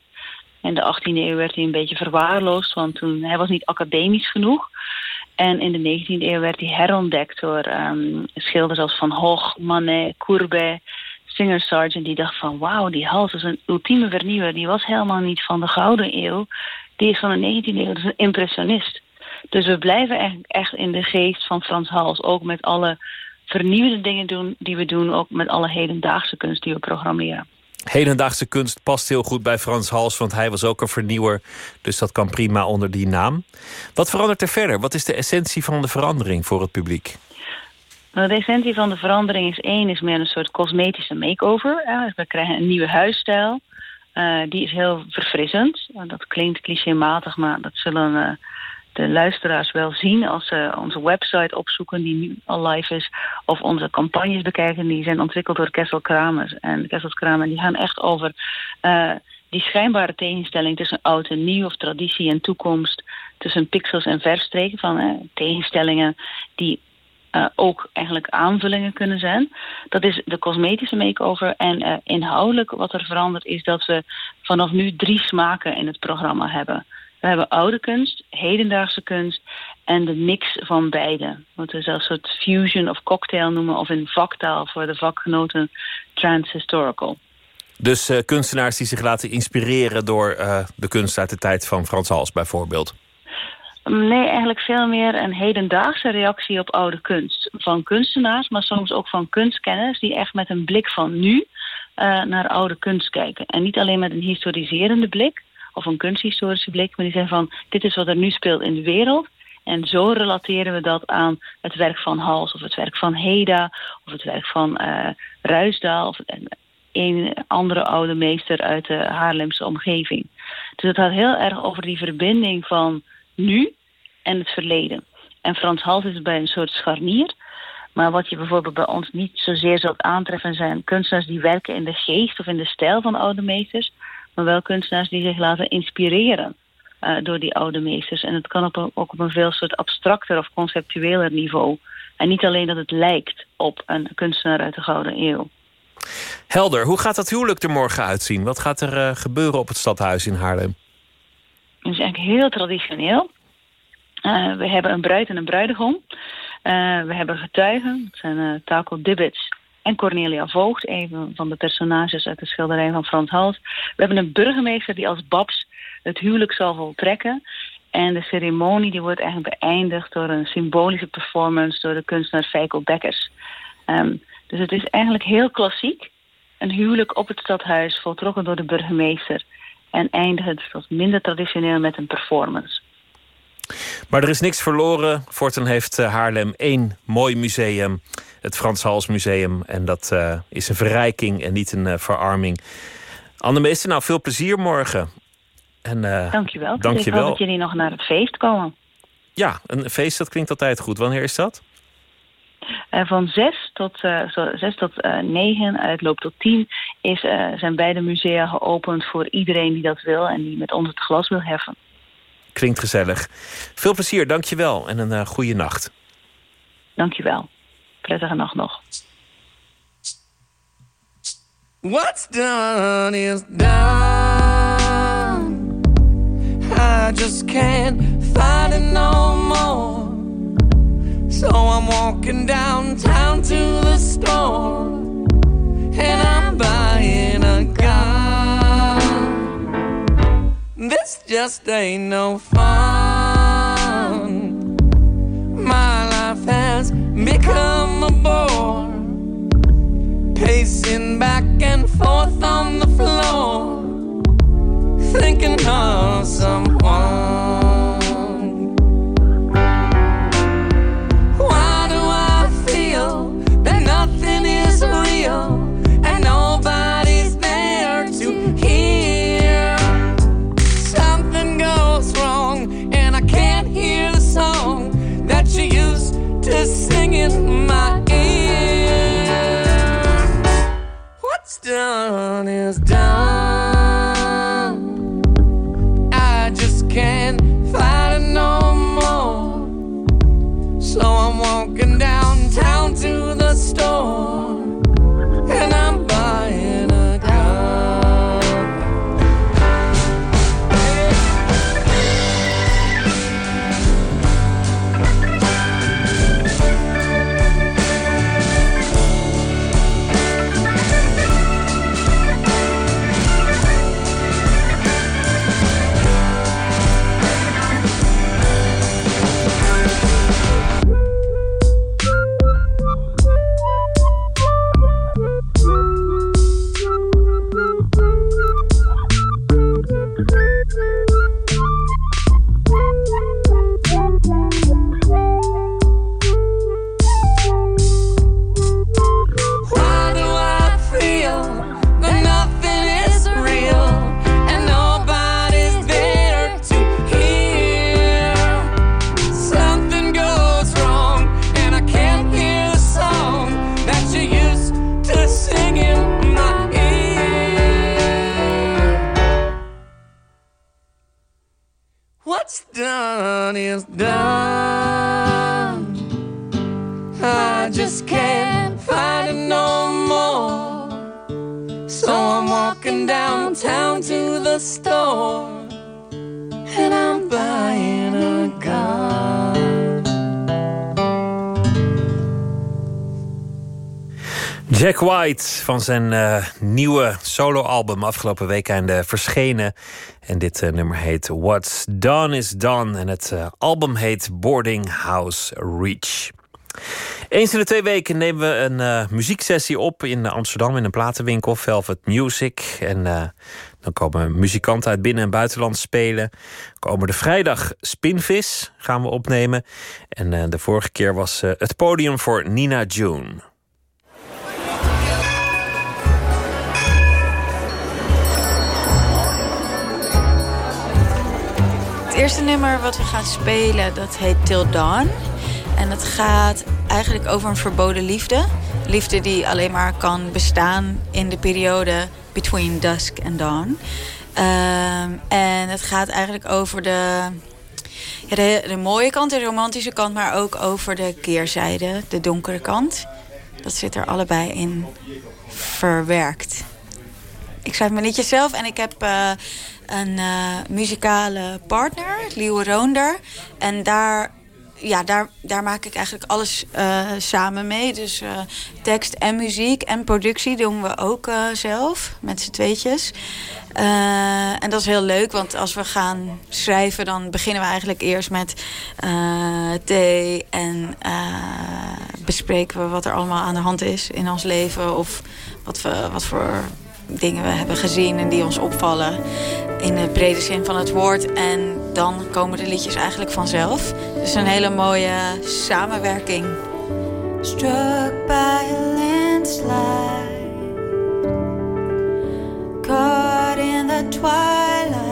In de 18e eeuw werd hij een beetje verwaarloosd, want toen, hij was niet academisch genoeg. En in de 19e eeuw werd hij herontdekt door um, schilders als Van Gogh, Manet, Courbet, Singer Sargent. Die dacht van wauw, die hals is een ultieme vernieuwer. Die was helemaal niet van de Gouden Eeuw. Die is van de 19e eeuw, dus een impressionist. Dus we blijven eigenlijk echt in de geest van Frans Hals. Ook met alle vernieuwende dingen doen die we doen. Ook met alle hedendaagse kunst die we programmeren. Hedendaagse kunst past heel goed bij Frans Hals, want hij was ook een vernieuwer. Dus dat kan prima onder die naam. Wat verandert er verder? Wat is de essentie van de verandering voor het publiek? Nou, de essentie van de verandering is één, is meer een soort cosmetische makeover. Dus we krijgen een nieuwe huisstijl. Uh, die is heel verfrissend. Dat klinkt clichématig, maar dat zullen uh, de luisteraars wel zien als ze onze website opzoeken die nu al live is. Of onze campagnes bekijken die zijn ontwikkeld door Kessel Kramers. En Kessel Kramer die gaan echt over uh, die schijnbare tegenstelling tussen oud en nieuw of traditie en toekomst. Tussen pixels en verstreken van tegenstellingen die uh, ook eigenlijk aanvullingen kunnen zijn. Dat is de cosmetische make-over. En uh, inhoudelijk wat er verandert is dat we vanaf nu drie smaken in het programma hebben. We hebben oude kunst, hedendaagse kunst en de mix van beide. Wat we zelfs een soort fusion of cocktail noemen... of in vaktaal voor de vakgenoten transhistorical. Dus uh, kunstenaars die zich laten inspireren door uh, de kunst uit de tijd van Frans Hals bijvoorbeeld? Nee, eigenlijk veel meer een hedendaagse reactie op oude kunst. Van kunstenaars, maar soms ook van kunstkenners... die echt met een blik van nu uh, naar oude kunst kijken. En niet alleen met een historiserende blik of een kunsthistorische blik. Maar die zeggen van, dit is wat er nu speelt in de wereld. En zo relateren we dat aan het werk van Hals of het werk van Heda of het werk van uh, Ruisdaal of een andere oude meester uit de Haarlemse omgeving. Dus het gaat heel erg over die verbinding van nu en het verleden. En Frans Hals is bij een soort scharnier. Maar wat je bijvoorbeeld bij ons niet zozeer zult aantreffen zijn kunstenaars die werken in de geest of in de stijl van oude meesters maar wel kunstenaars die zich laten inspireren uh, door die oude meesters. En het kan op een, ook op een veel soort abstracter of conceptueler niveau. En niet alleen dat het lijkt op een kunstenaar uit de Gouden Eeuw. Helder, hoe gaat dat huwelijk er morgen uitzien? Wat gaat er uh, gebeuren op het stadhuis in Haarlem? Het is eigenlijk heel traditioneel. Uh, we hebben een bruid en een bruidegom. we hebben getuigen, dat zijn Taco Dibbits en Cornelia Voogd, een van de personages uit de schilderij van Frans Hals. We hebben een burgemeester die als Babs het huwelijk zal voltrekken. En de ceremonie die wordt eigenlijk beëindigd door een symbolische performance door de kunstenaar Feiko Bekkers. Um, dus het is eigenlijk heel klassiek. Een huwelijk op het stadhuis voltrokken door de burgemeester. En eindigt het wat minder traditioneel met een performance. Maar er is niks verloren. Forten heeft eh, Haarlem één mooi museum het Frans Hals Museum. En dat is een verrijking en niet een verarming. Anne nou veel plezier morgen. En, uh, dankjewel. dankjewel. Ik hoop dat jullie nog naar het feest komen. Ja, een feest dat klinkt altijd goed. Wanneer is dat? Uh, van 6 tot, uh, 6 tot 9, het loopt tot 10, is, zijn beide musea geopend voor iedereen die dat wil en die met ons het glas wil heffen. Klinkt gezellig. Veel plezier, dankjewel en een goede nacht. Dankjewel. Prettige nacht nog. What's done is done. I just can't fight it no more. So I'm walking downtown to the store. And I'm This just ain't no fun. My life has become a bore pacing back and forth on the floor, thinking of someone. Done is van zijn uh, nieuwe soloalbum afgelopen weekend verschenen. En dit uh, nummer heet What's Done is Done. En het uh, album heet Boarding House Reach. Eens in de twee weken nemen we een muzieksessie op in Amsterdam in een platenwinkel, Velvet Music. En dan komen muzikanten uit binnen- en buitenland spelen. Komen de vrijdag Spinvis gaan we opnemen. En de vorige keer was het podium voor Nina June. Het eerste nummer wat we gaan spelen, dat heet Till Dawn. En het gaat eigenlijk over een verboden liefde. Liefde die alleen maar kan bestaan in de periode between dusk and dawn. Ehm, en het gaat eigenlijk over de, de, mooie kant, de romantische kant... maar ook over de keerzijde, de donkere kant. Dat zit er allebei in verwerkt. Ik schrijf mijn liedjes zelf en ik heb... Uh, een uh, muzikale partner, Liewe Roonder. En daar, ja, daar, daar maak ik eigenlijk alles uh, samen mee. Dus uh, tekst en muziek en productie doen we ook zelf, met z'n tweetjes. en dat is heel leuk, want als we gaan schrijven... dan beginnen we eigenlijk eerst met thee... en bespreken we wat er allemaal aan de hand is in ons leven... of wat, we, wat voor dingen we hebben gezien en die ons opvallen. In de brede zin van het woord. En dan komen de liedjes eigenlijk vanzelf. Dus een hele mooie samenwerking. struck by a landslide, caught in the twilight.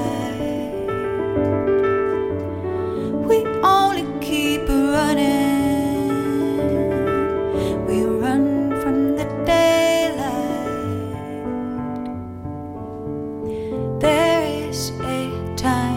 We only keep running. There is a time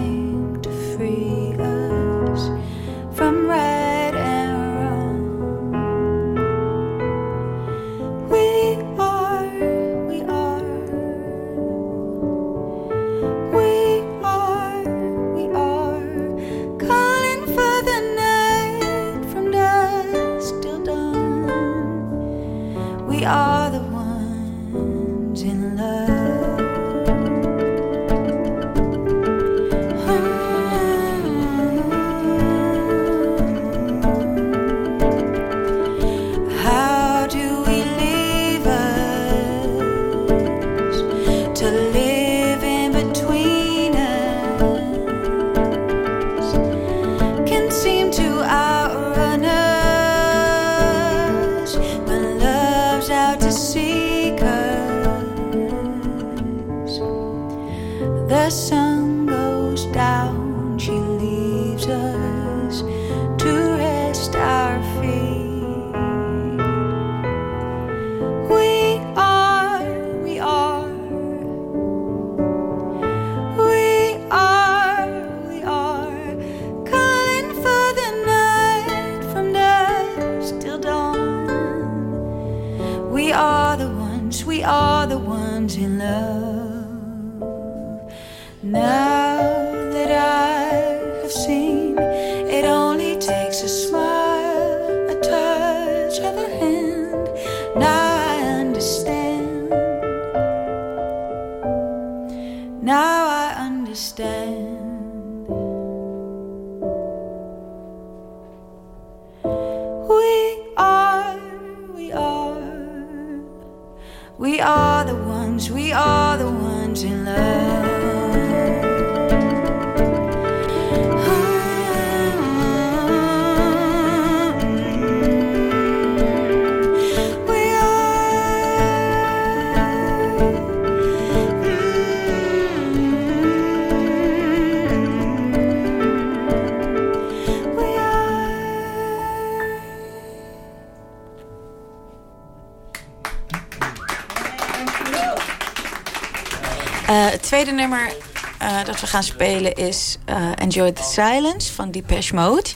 Eh, het tweede nummer eh, dat we gaan spelen is eh, Enjoy the Silence van Depeche Mode.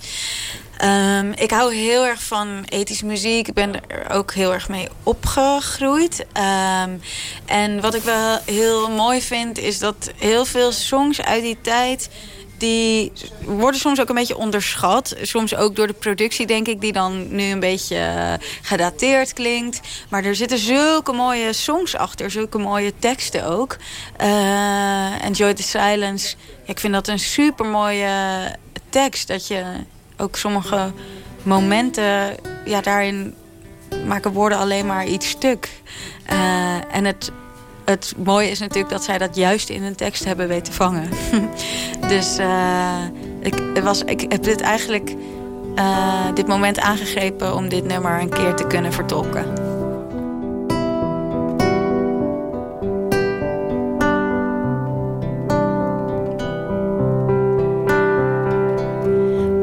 Ehm, ik hou heel erg van ethische muziek. Ik ben er ook heel erg mee opgegroeid. Ehm, en wat ik wel heel mooi vind, is dat heel veel songs uit die tijd die worden soms ook een beetje onderschat. Soms ook door de productie, denk ik, die dan nu een beetje eh, gedateerd klinkt. Maar er zitten zulke mooie songs achter, zulke mooie teksten ook. Eh, Enjoy the Silence. Ik vind dat een super mooie tekst. Dat je ook sommige momenten, ja, daarin maken woorden alleen maar iets stuk. Eh, en het het mooie is natuurlijk dat zij dat juist in een tekst hebben weten vangen. [laughs] dus uh, ik, was, ik heb dit eigenlijk uh, dit moment aangegrepen om dit nummer een keer te kunnen vertolken.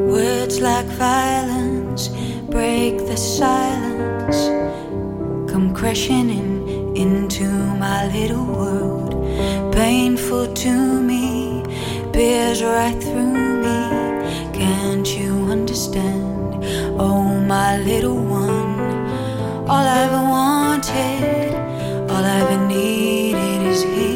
Words like violence break the silence, come crashing in into my little world. Painful to me, pierce right through me. Can't you understand? Oh, my little one, all I ever wanted, all I ever needed is here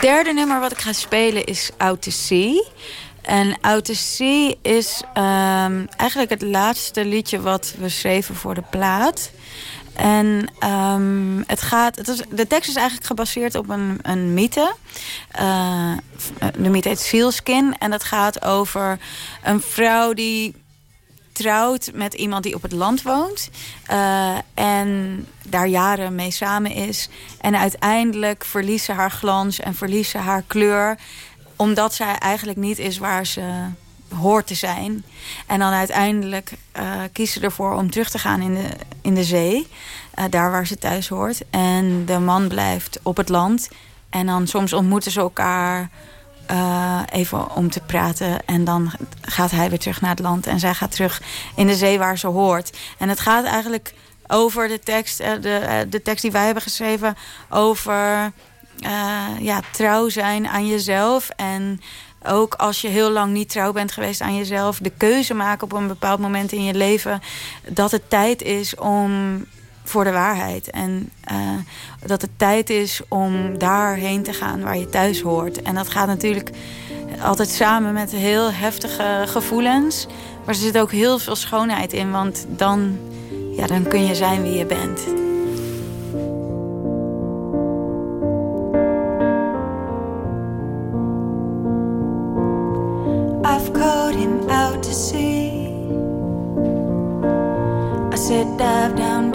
Het derde nummer wat ik ga spelen is Out to Sea. En Out to Sea is ehm, eigenlijk het laatste liedje wat we schreven voor de plaat. En ehm, het gaat, het is, de tekst is eigenlijk gebaseerd op een, een mythe. Eh, de mythe heet Sealskin. En dat gaat over een vrouw die met iemand die op het land woont. eh, en daar jaren mee samen is. En uiteindelijk verliest ze haar glans en verliest ze haar kleur. Omdat zij eigenlijk niet is waar ze hoort te zijn. En dan uiteindelijk eh kiest ze ervoor om terug te gaan in de, in de zee. eh, daar waar ze thuis hoort. En de man blijft op het land. En dan soms ontmoeten ze elkaar eh, even om te praten. En dan gaat hij weer terug naar het land. En zij gaat terug in de zee waar ze hoort. En het gaat eigenlijk over de tekst, eh, de, eh, de tekst die wij hebben geschreven. Over ja, trouw zijn aan jezelf. En ook als je heel lang niet trouw bent geweest aan jezelf. De keuze maken op een bepaald moment in je leven. Dat het tijd is om voor de waarheid. En eh, dat het tijd is om daarheen te gaan waar je thuis hoort. En dat gaat natuurlijk altijd samen met heel heftige gevoelens. Maar er zit ook heel veel schoonheid in. Want dan, ja, dan kun je zijn wie je bent. I've dive down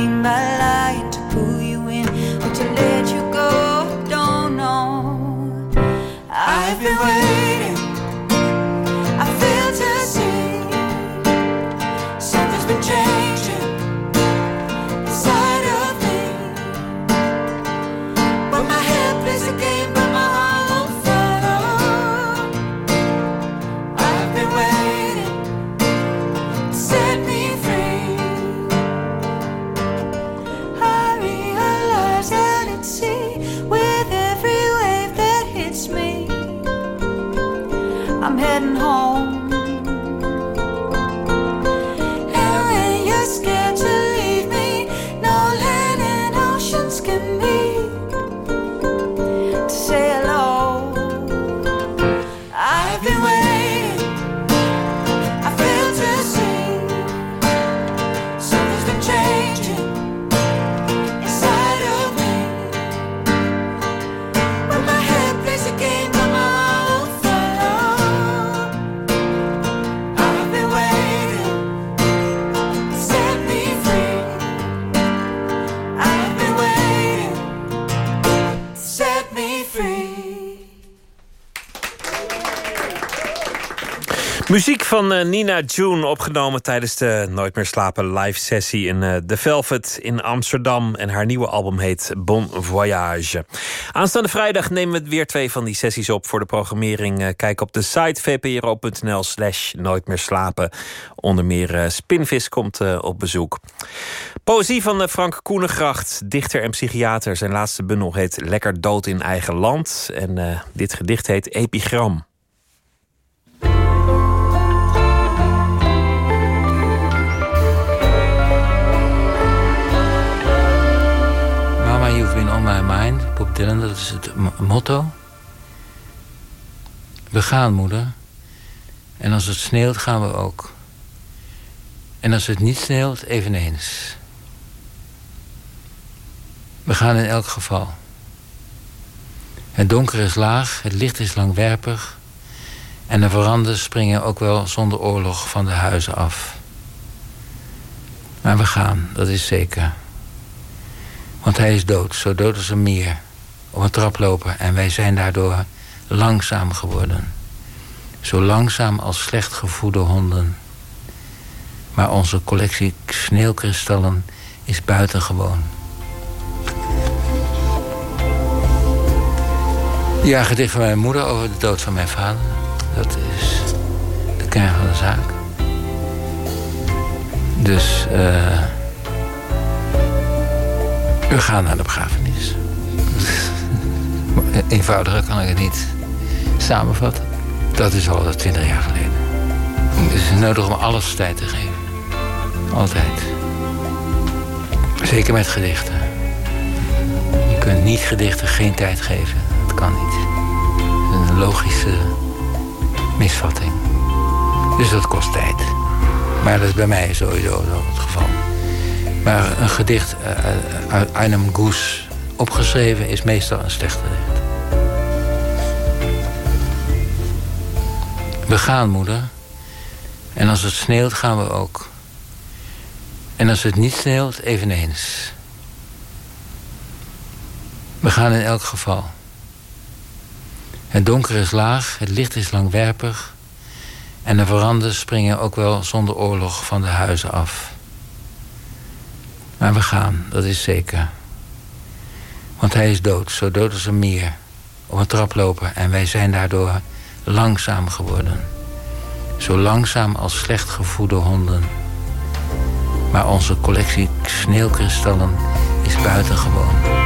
pain by lying to pull you in or to let you go. Don't know. I've been waiting. Muziek van eh, Nina June, opgenomen tijdens de Nooit meer slapen live sessie in eh, The Velvet in Amsterdam. En haar nieuwe album heet Bon Voyage. Aanstaande vrijdag nemen we weer twee van die sessies op voor de programmering. Eh, Kijk op de site vpro.nl slash nooit meer slapen. Onder meer Spinvis komt op bezoek. Poëzie van Frank Koenengracht, dichter en psychiater. Zijn laatste bundel heet Lekker dood in eigen land. En dit gedicht heet Epigram. Mama, you've been on my mind. Bob Dylan, dat is het motto. We gaan, moeder. En als het sneeuwt, gaan we ook. En als het niet sneeuwt, eveneens. We gaan in elk geval. Het donker is laag, het licht is langwerpig. En de verandas springen ook wel zonder oorlog van de huizen af. Maar we gaan, dat is zeker. Want hij is dood, zo dood als een mier. Op een traploper en wij zijn daardoor langzaam geworden. Zo langzaam als slecht gevoede honden. Maar onze collectie sneeuwkristallen is buitengewoon. Ja, gedicht van mijn moeder over de dood van mijn vader. Dat is de kern van de zaak. Dus, eh. We gaan naar de begrafenis. [laughs] Eenvoudiger kan ik het niet samenvatten. Dat is al twintig jaar geleden. Het is nodig om alles tijd te geven. Altijd. Zeker met gedichten. Je kunt niet gedichten geen tijd geven. Dat kan niet. Dat is een logische misvatting. Dus dat kost tijd. Maar dat is bij mij sowieso zo het geval. Maar een gedicht uh, uit einem Goes opgeschreven is meestal een slecht. We gaan, moeder. En als het sneeuwt, gaan we ook. En als het niet sneeuwt, eveneens. We gaan in elk geval. Het donker is laag, het licht is langwerpig. En de verandas springen ook wel zonder oorlog van de huizen af. Maar we gaan, dat is zeker. Want hij is dood, zo dood als een mier. Op een traploper en wij zijn daardoor langzaam geworden. Zo langzaam als slecht gevoede honden. Maar onze collectie sneeuwkristallen is buitengewoon.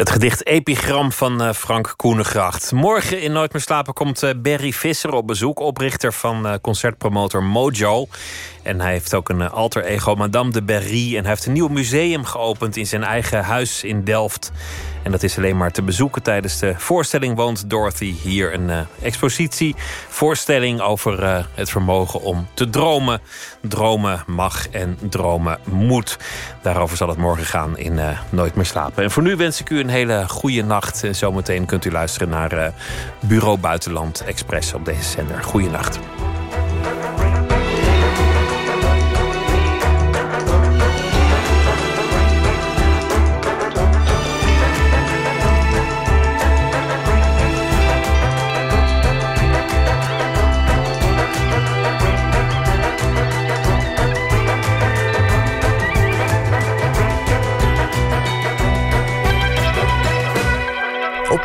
Het gedicht Epigram van uh, Frank Koenengracht. Morgen in Nooit meer slapen komt uh, Barry Visser op bezoek. Oprichter van uh, concertpromotor Mojo. En hij heeft ook een alter ego, Madame de Berry. En hij heeft een nieuw museum geopend in zijn eigen huis in Delft. En dat is alleen maar te bezoeken tijdens de voorstelling Woont Dorothy. Hier een uh, expositie, voorstelling over uh, het vermogen om te dromen. Dromen mag en dromen moet. Daarover zal het morgen gaan in Nooit meer slapen. En voor nu wens ik u een hele goede nacht. Zometeen kunt u luisteren naar Bureau Buitenland Express op deze zender. Goeienacht.